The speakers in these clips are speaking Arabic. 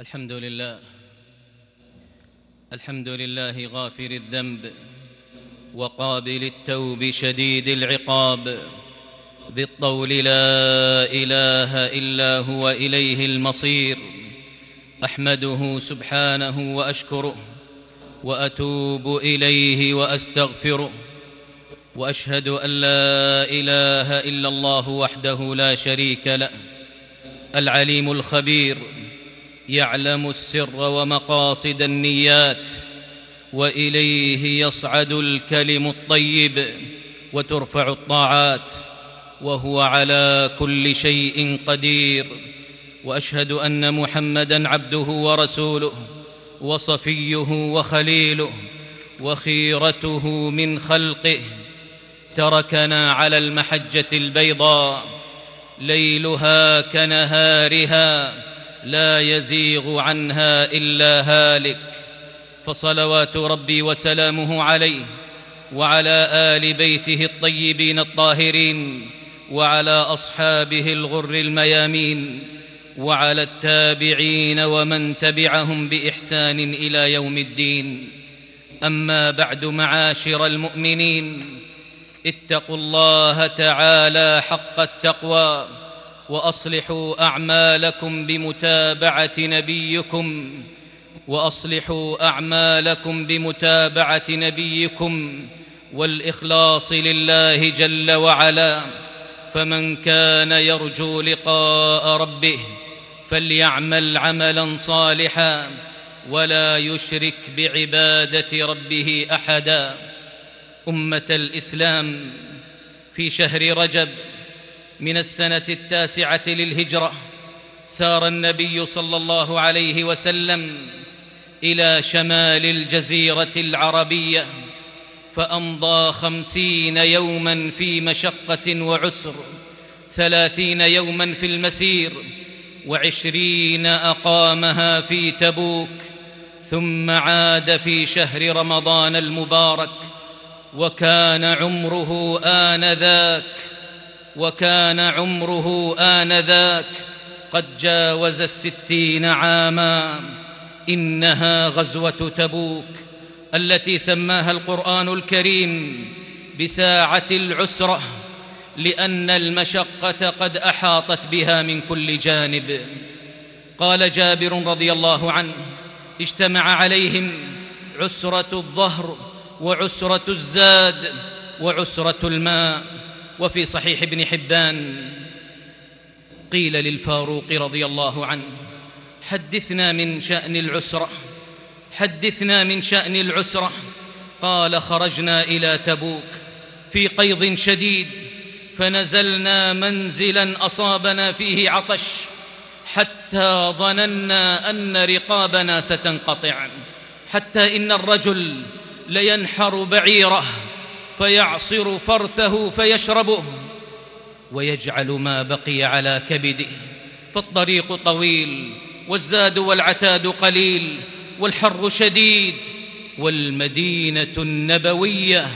الحمد لله. الحمد لله غافر الذنب وقابل التوب شديد العقاب. ذي الطول لا إله إلا هو إليه المصير. أحمده سبحانه وأشكره وأتوب إليه وأستغفره. وأشهد أن لا إله إلا الله وحده لا شريك له. العليم الخبير. يعلم السر ومقاصد النيات وإليه يصعد الكلم الطيب وترفع الطاعات وهو على كل شيء قدير. وأشهد أن محمدا عبده ورسوله وصفيه وخليله وخيرته من خلقه. تركنا على المحجة البيضاء ليلها كنهارها. لا يزيغ عنها إلا هالك. فصلوات ربي وسلامه عليه وعلى آل بيته الطيبين الطاهرين وعلى أصحابه الغر الميامين وعلى التابعين ومن تبعهم بإحسان إلى يوم الدين. أما بعد معاشر المؤمنين اتقوا الله تعالى حق التقوى. وأصلحوا أعمالكم بمتابعة نبيكم وأصلحوا أعمالكم بمتابعة نبيكم والإخلاص لله جل وعلا. فمن كان يرجو لقاء ربه فليعمل عملا صالحا ولا يشرك بعبادة ربه أحدا. أمة الإسلام في شهر رجب من السنة التاسعة للهجرة سار النبي صلى الله عليه وسلم إلى شمال الجزيرة العربية فأمضى خمسين يوما في مشقة وعسر ثلاثين يوما في المسير وعشرين أقامها في تبوك ثم عاد في شهر رمضان المبارك وكان عمره آنذاك. وكان عمره آنذاك قد جاوز الستين عاما. إنها غزوة تبوك التي سماها القرآن الكريم بساعة العسرة لأن المشقة قد أحاطت بها من كل جانب. قال جابر رضي الله عنه اجتمع عليهم عسرة الظهر وعسرة الزاد وعسرة الماء. وفي صحيح ابن حبان قيل للفاروق رضي الله عنه حدثنا من شأن العسرة حدثنا من شأن العسرة قال خرجنا إلى تبوك في قيض شديد فنزلنا منزلا أصابنا فيه عطش حتى ظننا أن رقابنا ستنقطع حتى إن الرجل لينحر بعيره فيعصر فرثه فيشربه ويجعل ما بقي على كبده فالطريق طويل والزاد والعتاد قليل والحر شديد والمدينة النبوية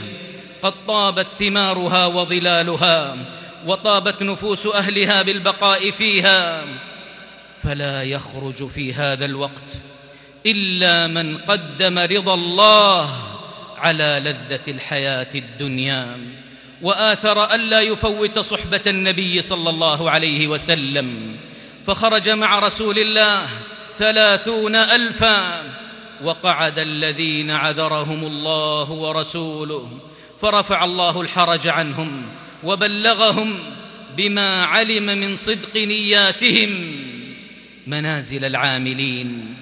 قد طابت ثمارها وظلالها وطابت نفوس أهلها بالبقاء فيها فلا يخرج في هذا الوقت إلا من قدم رضا الله على لذة الحياة الدنيا وآثر الا يفوت صحبة النبي صلى الله عليه وسلم. فخرج مع رسول الله ثلاثون ألفا وقعد الذين عذرهم الله ورسوله فرفع الله الحرج عنهم وبلغهم بما علم من صدق نياتهم منازل العاملين.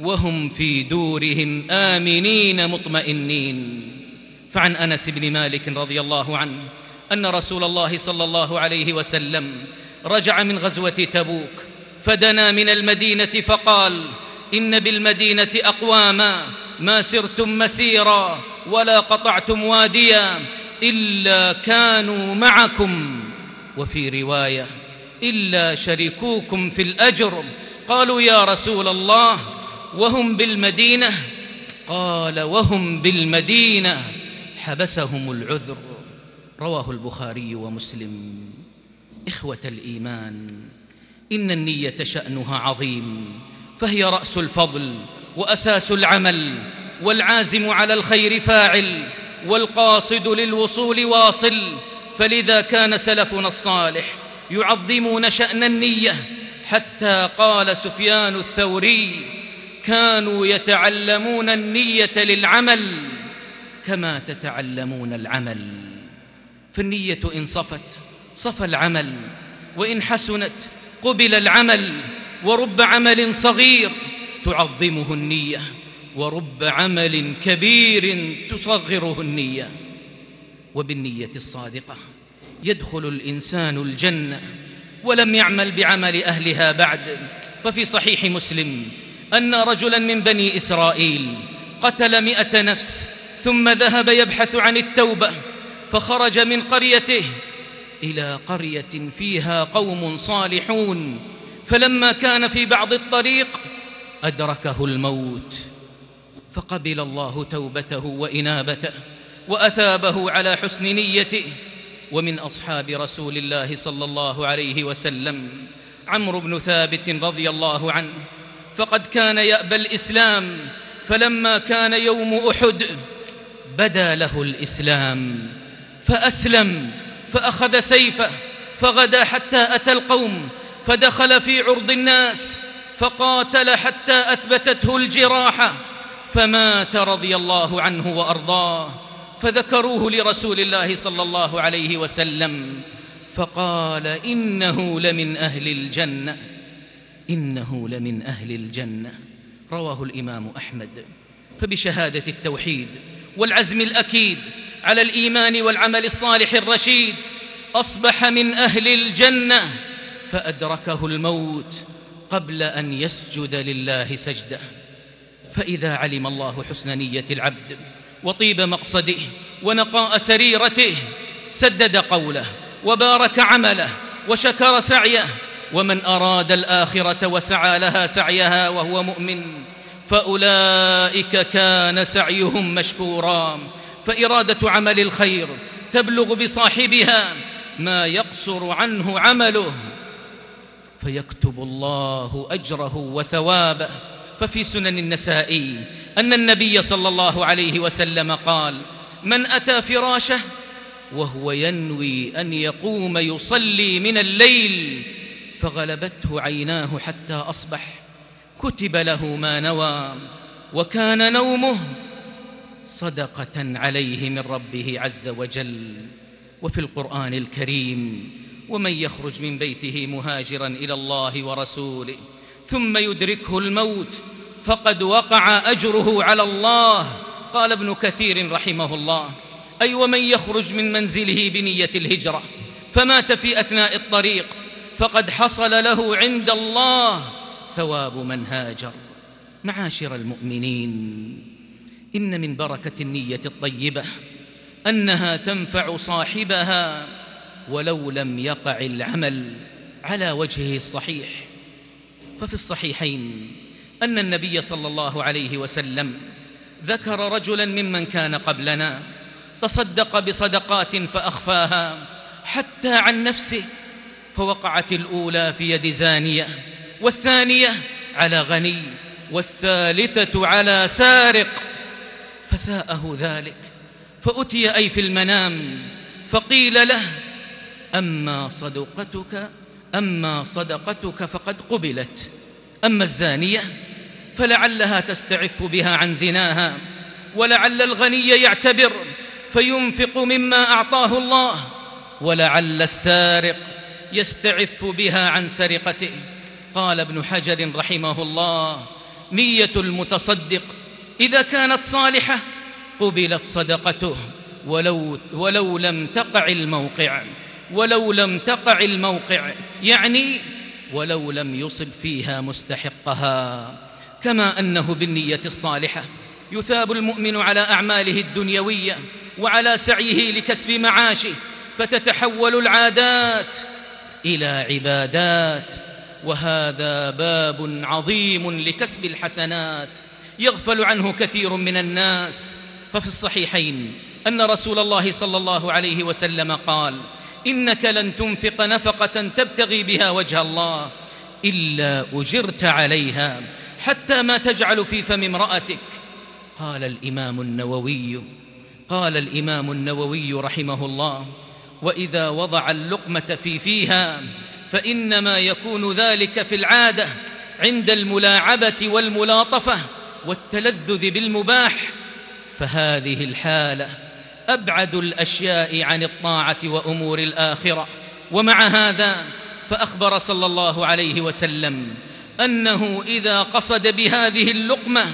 وهم في دورهم آمنين مطمئنين. فعن أنس بن مالك رضي الله عنه أن رسول الله صلى الله عليه وسلم رجع من غزوة تبوك فدنا من المدينة فقال إن بالمدينة أقواما ما سرتم مسيرا ولا قطعتم واديا إلا كانوا معكم. وفي رواية إلا شركوكم في الأجر. قالوا يا رسول الله وهم بالمدينة؟ قال وهم بالمدينة. حبسهم العذر. رواه البخاري ومسلم. إخوة الإيمان إن النية شأنها عظيم فهي رأس الفضل وأساس العمل والعازم على الخير فاعل والقاصد للوصول واصل. فلذا كان سلفنا الصالح يعظمون شأن النية. حتى قال سفيان الثوري كانوا يتعلمون النية للعمل كما تتعلمون العمل. فالنية إن صفت صفى العمل وإن حسنت قبل العمل ورب عمل صغير تعظمه النية ورب عمل كبير تصغره النية. وبالنية الصادقة يدخل الإنسان الجنة ولم يعمل بعمل أهلها بعد. ففي صحيح مسلم أن رجلا من بني إسرائيل قتل مائه نفس ثم ذهب يبحث عن التوبة فخرج من قريته إلى قرية فيها قوم صالحون فلما كان في بعض الطريق أدركه الموت. فقبل الله توبته وإنابته وأثابه على حسن نيته ومن أصحاب رسول الله صلى الله عليه وسلم عمرو بن ثابت رضي الله عنه فقد كان يأبى الإسلام فلما كان يوم أحد بدا له الإسلام. فأسلم فأخذ سيفه فغدا حتى أتى القوم فدخل في عرض الناس فقاتل حتى أثبتته الجراحه فمات رضي الله عنه وأرضاه فذكروه لرسول الله صلى الله عليه وسلم. فقال إنه لمن أهل الجنة. إنه لمن أهل الجنة. رواه الإمام أحمد. فبشهادة التوحيد والعزم الأكيد على الإيمان والعمل الصالح الرشيد أصبح من أهل الجنة. فأدركه الموت قبل أن يسجد لله سجدة. فإذا علم الله حسن نية العبد وطيب مقصده ونقاء سريرته سدد قوله وبارك عمله وشكر سعيه ومن أراد الآخرة وسعى لها سعيها وهو مؤمن فأولئك كان سعيهم مشكورا فإرادة عمل الخير تبلغ بصاحبها ما يقصر عنه عمله فيكتب الله أجره وثوابه ففي سنن النسائي أن النبي صلى الله عليه وسلم قال من أتى فراشه وهو ينوي أن يقوم يصلي من الليل فغلبته عيناه حتى أصبح كتب له ما نوى وكان نومه صدقة عليه من ربه عز وجل. وفي القرآن الكريم ومن يخرج من بيته مهاجرا إلى الله ورسوله ثم يدركه الموت فقد وقع أجره على الله. قال ابن كثير رحمه الله أي ومن يخرج من منزله بنية الهجرة فمات في أثناء الطريق فقد حصل له عند الله ثواب من هاجر. معاشر المؤمنين إن من بركة النية الطيبة أنها تنفع صاحبها ولو لم يقع العمل على وجهه الصحيح. ففي الصحيحين أن النبي صلى الله عليه وسلم ذكر رجلا ممن كان قبلنا تصدق بصدقات فأخفاها حتى عن نفسه فوقعت الأولى في يد زانية والثانية على غني والثالثة على سارق. فساءه ذلك فأتي أي في المنام فقيل له أما صدقتك أما صدقتك فقد قبلت. أما الزانية فلعلها تستعف بها عن زناها ولعل الغني يعتبر فينفق مما أعطاه الله ولعل السارق يستعف بها عن سرقته. قال ابن حجر رحمه الله نية المتصدق إذا كانت صالحة قبلت صدقته ولو, ولو لم تقع الموقع ولو لم تقع الموقع يعني ولو لم يصب فيها مستحقها. كما أنه بالنية الصالحة يثاب المؤمن على أعماله الدنيوية وعلى سعيه لكسب معاشه فتتحول العادات إلى عبادات وهذا باب عظيم لكسب الحسنات يغفل عنه كثير من الناس. ففي الصحيحين أن رسول الله صلى الله عليه وسلم قال إنك لن تنفق نفقة تبتغي بها وجه الله إلا أجرت عليها حتى ما تجعل في فم امرأتك. قال الإمام النووي قال الإمام النووي رحمه الله وإذا وضع اللقمة في فيها فإنما يكون ذلك في العادة عند الملاعبة والملاطفة والتلذذ بالمباح. فهذه الحالة أبعد الأشياء عن الطاعة وأمور الآخرة. ومع هذا فأخبر صلى الله عليه وسلم أنه إذا قصد بهذه اللقمة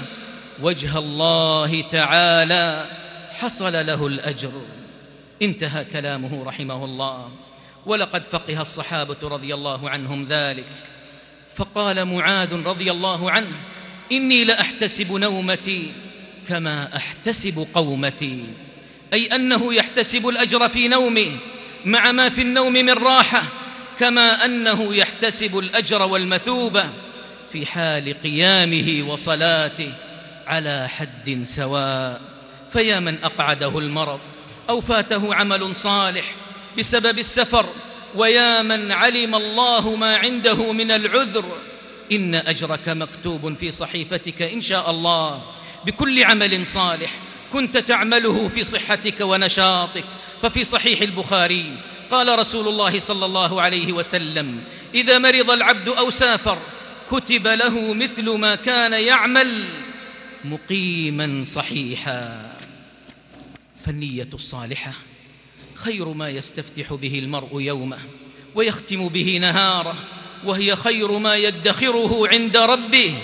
وجه الله تعالى حصل له الأجر. انتهى كلامه رحمه الله. ولقد فقه الصحابة رضي الله عنهم ذلك. فقال معاذ رضي الله عنه إني لأحتسب نومتي كما أحتسب قومتي. أي أنه يحتسب الأجر في نومه مع ما في النوم من راحة كما أنه يحتسب الأجر والمثوبه في حال قيامه وصلاته على حد سواء. فيا من أقعده المرض. أو فاته عمل صالح بسبب السفر. ويا من علم الله ما عنده من العذر. إن أجرك مكتوب في صحيفتك إن شاء الله بكل عمل صالح. كنت تعمله في صحتك ونشاطك. ففي صحيح البخاري قال رسول الله صلى الله عليه وسلم إذا مرض العبد أو سافر كتب له مثل ما كان يعمل مقيما صحيحا. فالنية الصالحة خير ما يستفتح به المرء يومه ويختم به نهاره وهي خير ما يدخره عند ربه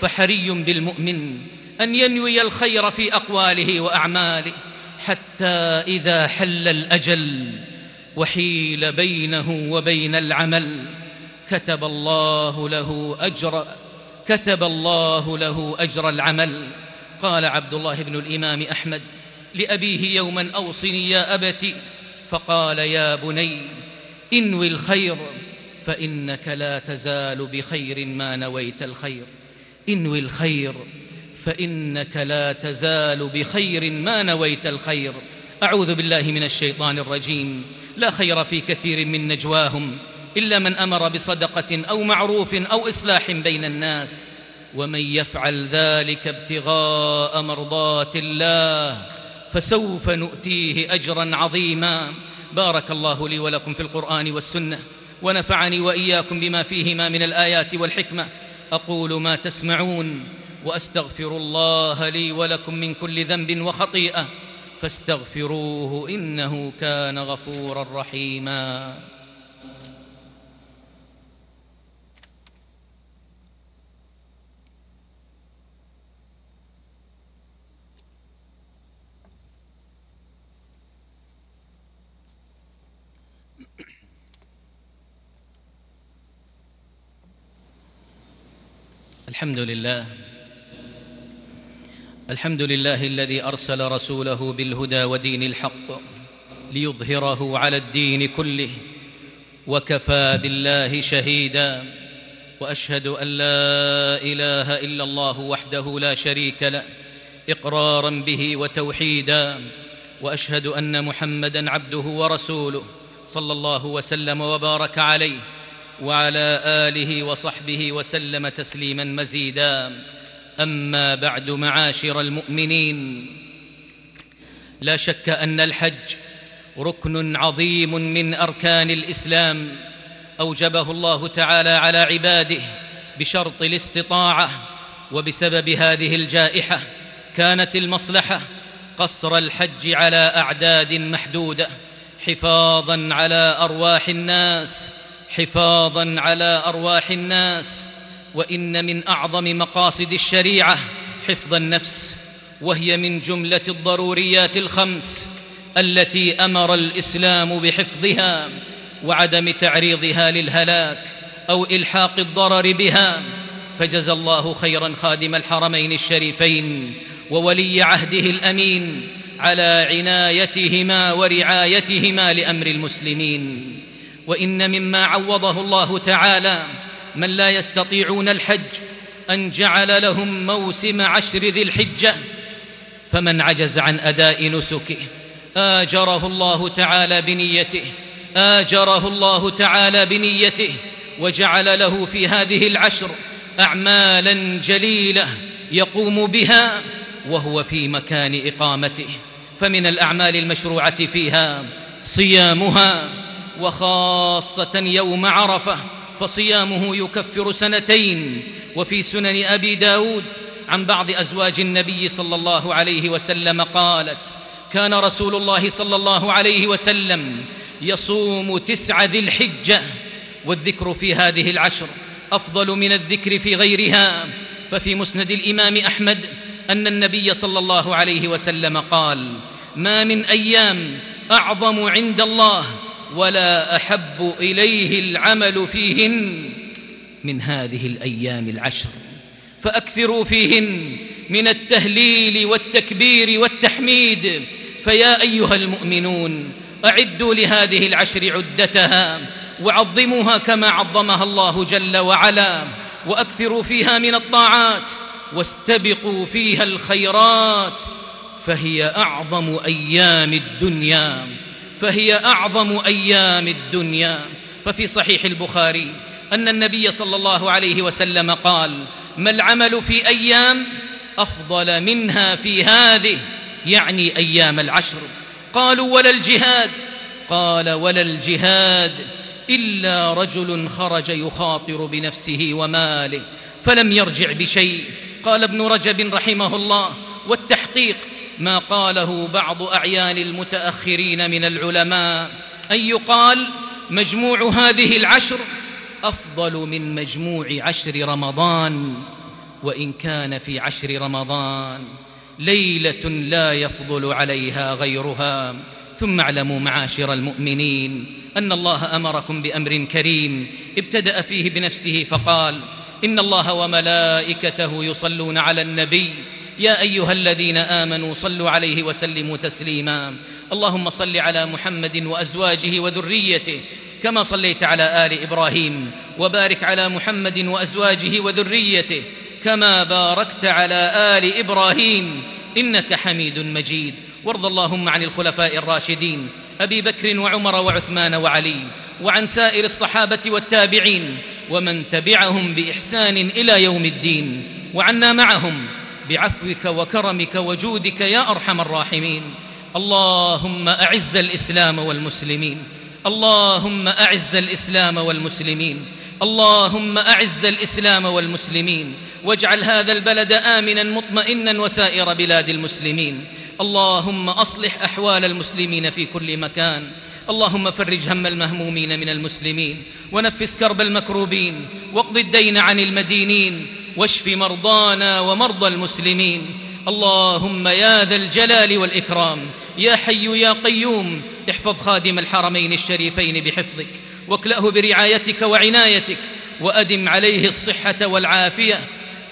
فحري بالمؤمن أن ينوي الخير في أقواله وأعماله حتى إذا حل الأجل وحيل بينه وبين العمل. كتب الله له أجر كتب الله له أجر العمل. قال عبد الله بن الإمام أحمد لأبيه يوما أوصني يا ابت فقال يا بني انوي الخير فإنك لا تزال بخير ما نويت الخير. انوي الخير فإنك لا تزال بخير ما نويت الخير. أعوذ بالله من الشيطان الرجيم. لا خير في كثير من نجواهم إلا من أمر بصدقة أو معروف أو إصلاح بين الناس. ومن يفعل ذلك ابتغاء مرضات الله فسوف نؤتيه أجرا عظيما. بارك الله لي ولكم في القرآن والسنة ونفعني وإياكم بما فيهما من الآيات والحكمة. أقول ما تسمعون وأستغفر الله لي ولكم من كل ذنب وخطيئة فاستغفروه إنه كان غفورا رحيما. الحمد لله الحمد لله الذي أرسل رسوله بالهدى ودين الحق ليظهره على الدين كله وكفى بالله شهيدا. وأشهد أن لا إله إلا الله وحده لا شريك له إقرارا به وتوحيدا. وأشهد أن محمدا عبده ورسوله صلى الله وسلم وبارك عليه. وعلى آله وصحبه وسلم تسليما مزيدا. أما بعد معاشر المؤمنين لا شك أن الحج ركن عظيم من أركان الإسلام. أوجبه الله تعالى على عباده بشرط الاستطاعة وبسبب هذه الجائحة كانت المصلحة قصر الحج على أعداد محدودة حفاظا على أرواح الناس حفاظا على أرواح الناس وإن من أعظم مقاصد الشريعة حفظ النفس وهي من جملة الضروريات الخمس التي أمر الإسلام بحفظها وعدم تعريضها للهلاك أو إلحاق الضرر بها. فجزى الله خيرا خادم الحرمين الشريفين وولي عهده الأمين على عنايتهما ورعايتهما لأمر المسلمين. وإن مما عوضه الله تعالى من لا يستطيعون الحج أن جعل لهم موسم عشر ذي الحجة فمن عجز عن أداء نسكه آجره الله تعالى بنيته آجره الله تعالى بنيته وجعل له في هذه العشر اعمالا جليلة يقوم بها وهو في مكان إقامته فمن الأعمال المشروعة فيها صيامها وخاصة يوم عرفة فصيامه يكفر سنتين. وفي سنن أبي داود عن بعض أزواج النبي صلى الله عليه وسلم قالت كان رسول الله صلى الله عليه وسلم يصوم تسع ذي الحجة والذكر في هذه العشر أفضل من الذكر في غيرها. ففي مسند الإمام أحمد أن النبي صلى الله عليه وسلم قال ما من أيام أعظم عند الله ولا أحب إليه العمل فيهن من هذه الأيام العشر. فأكثروا فيهن من التهليل والتكبير والتحميد. فيا أيها المؤمنون أعدوا لهذه العشر عدتها وعظموها كما عظمها الله جل وعلا. وأكثروا فيها من الطاعات واستبقوا فيها الخيرات. فهي أعظم أيام الدنيا. فهي أعظم أيام الدنيا. ففي صحيح البخاري أن النبي صلى الله عليه وسلم قال ما العمل في أيام أفضل منها في هذه؟ يعني أيام العشر. قالوا ولا الجهاد. قال ولا الجهاد إلا رجل خرج يخاطر بنفسه وماله فلم يرجع بشيء. قال ابن رجب رحمه الله والتحقيق ما قاله بعض أعيان المتأخرين من العلماء أن يقال مجموع هذه العشر أفضل من مجموع عشر رمضان وإن كان في عشر رمضان ليلة لا يفضل عليها غيرها. ثم اعلموا معاشر المؤمنين أن الله أمركم بأمر كريم ابتدأ فيه بنفسه فقال إن الله وملائكته يصلون على النبي. يا أيها الذين آمنوا صلوا عليه وسلموا تسليما. اللهم صل على محمد وأزواجه وذريته كما صليت على آل إبراهيم. وبارك على محمد وأزواجه وذريته كما باركت على آل إبراهيم. إنك حميد مجيد. وارض اللهم عن الخلفاء الراشدين أبي بكر وعمر وعثمان وعلي وعن سائر الصحابة والتابعين ومن تبعهم بإحسان إلى يوم الدين وعنا معهم بعفوك وكرمك وجودك يا أرحم الراحمين. اللهم أعز الإسلام والمسلمين. اللهم أعز الإسلام والمسلمين اللهم أعز الإسلام والمسلمين واجعل هذا البلد امنا مطمئنا وسائر بلاد المسلمين. اللهم أصلح أحوال المسلمين في كل مكان. اللهم فرج هم المهمومين من المسلمين. ونفس كرب المكروبين. واقض الدين عن المدينين. واشف مرضانا ومرضى المسلمين. اللهم يا ذا الجلال والإكرام يا حي يا قيوم احفظ خادم الحرمين الشريفين بحفظك واكلأه برعايتك وعنايتك وأدم عليه الصحة والعافية.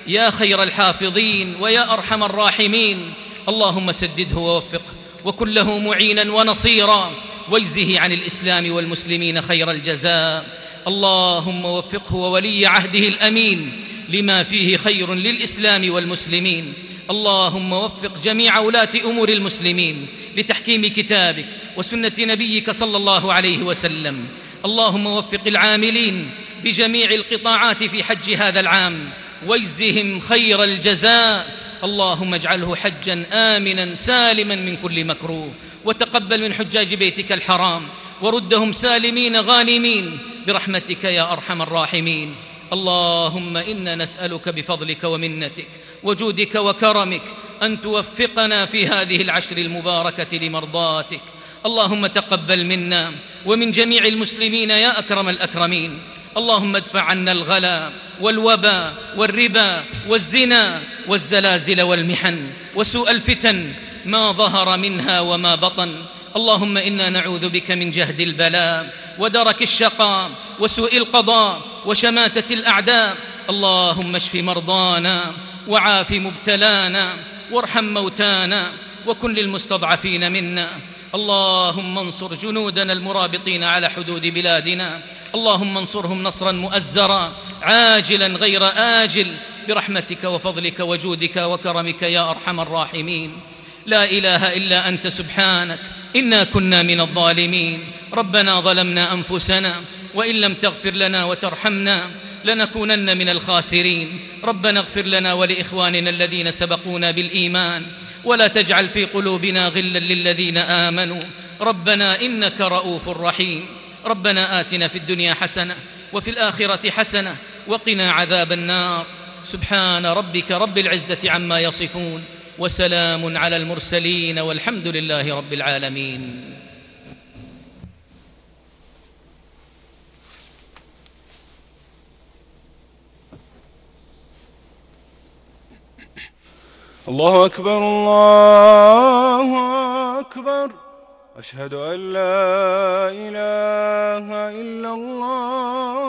يا خير الحافظين ويا أرحم الراحمين. اللهم سدده ووفقه وكن له معينا ونصيرا. واجزه عن الإسلام والمسلمين خير الجزاء. اللهم وفقه وولي عهده الأمين لما فيه خير للإسلام والمسلمين. اللهم وفق جميع ولاة أمور المسلمين لتحكيم كتابك وسنة نبيك صلى الله عليه وسلم. اللهم وفق العاملين بجميع القطاعات في حج هذا العام واجزهم خير الجزاء. اللهم اجعله حجا امنا سالما من كل مكروه. وتقبل من حجاج بيتك الحرام وردهم سالمين غانمين. برحمتك يا أرحم الراحمين. اللهم إنا نسألك بفضلك ومنتك وجودك وكرمك أن توفقنا في هذه العشر المباركة لمرضاتك. اللهم تقبل منا ومن جميع المسلمين يا أكرم الأكرمين. اللهم ادفع عنا الغلا والوبا والربا والزنا والزلازل والمحن وسوء الفتن ما ظهر منها وما بطن. اللهم إنا نعوذ بك من جهد البلاء ودرك الشقاء وسوء القضاء وشماتة الأعداء. اللهم اشف مرضانا وعاف مبتلانا وارحم موتانا وكن للمستضعفين منا. اللهم انصر جنودنا المرابطين على حدود بلادنا. اللهم انصرهم نصرا مؤزرا عاجلا غير آجل. برحمتك وفضلك وجودك وكرمك يا أرحم الراحمين. لا إله إلا أنت سبحانك إنا كنا من الظالمين. ربنا ظلمنا أنفسنا وإن لم تغفر لنا وترحمنا لنكونن من الخاسرين. ربنا اغفر لنا ولإخواننا الذين سبقونا بالإيمان. ولا تجعل في قلوبنا غلا للذين آمنوا. ربنا إنك رؤوف رحيم. ربنا آتنا في الدنيا حسنة وفي الآخرة حسنة وقنا عذاب النار. سبحان ربك رب العزة عما يصفون. وسلام على المرسلين والحمد لله رب العالمين. الله أكبر الله أكبر. أشهد أن لا إله إلا الله.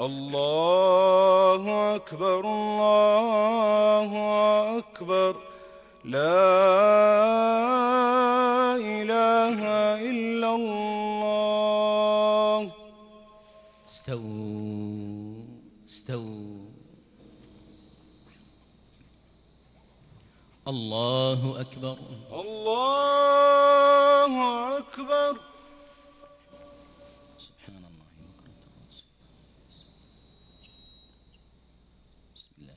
الله أكبر الله أكبر. لا إله إلا الله. استووا استووا. الله أكبر. الله أكبر سبحان الله بكرة وأصيلا. بسم الله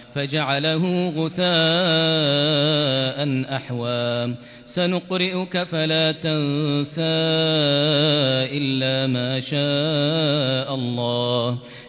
فجعله غثاء أحوى سنقرئك فلا تنسى إلا ما شاء الله.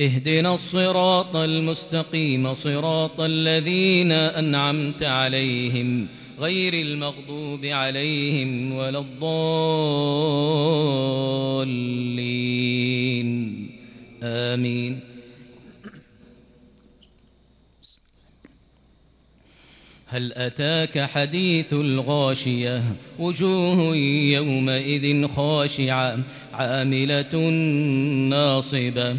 اهدنا الصراط المستقيم صراط الذين أنعمت عليهم غير المغضوب عليهم ولا الضالين. آمين. هل أتاك حديث الغاشية؟ وجوه يومئذ خاشعة عاملة ناصبة.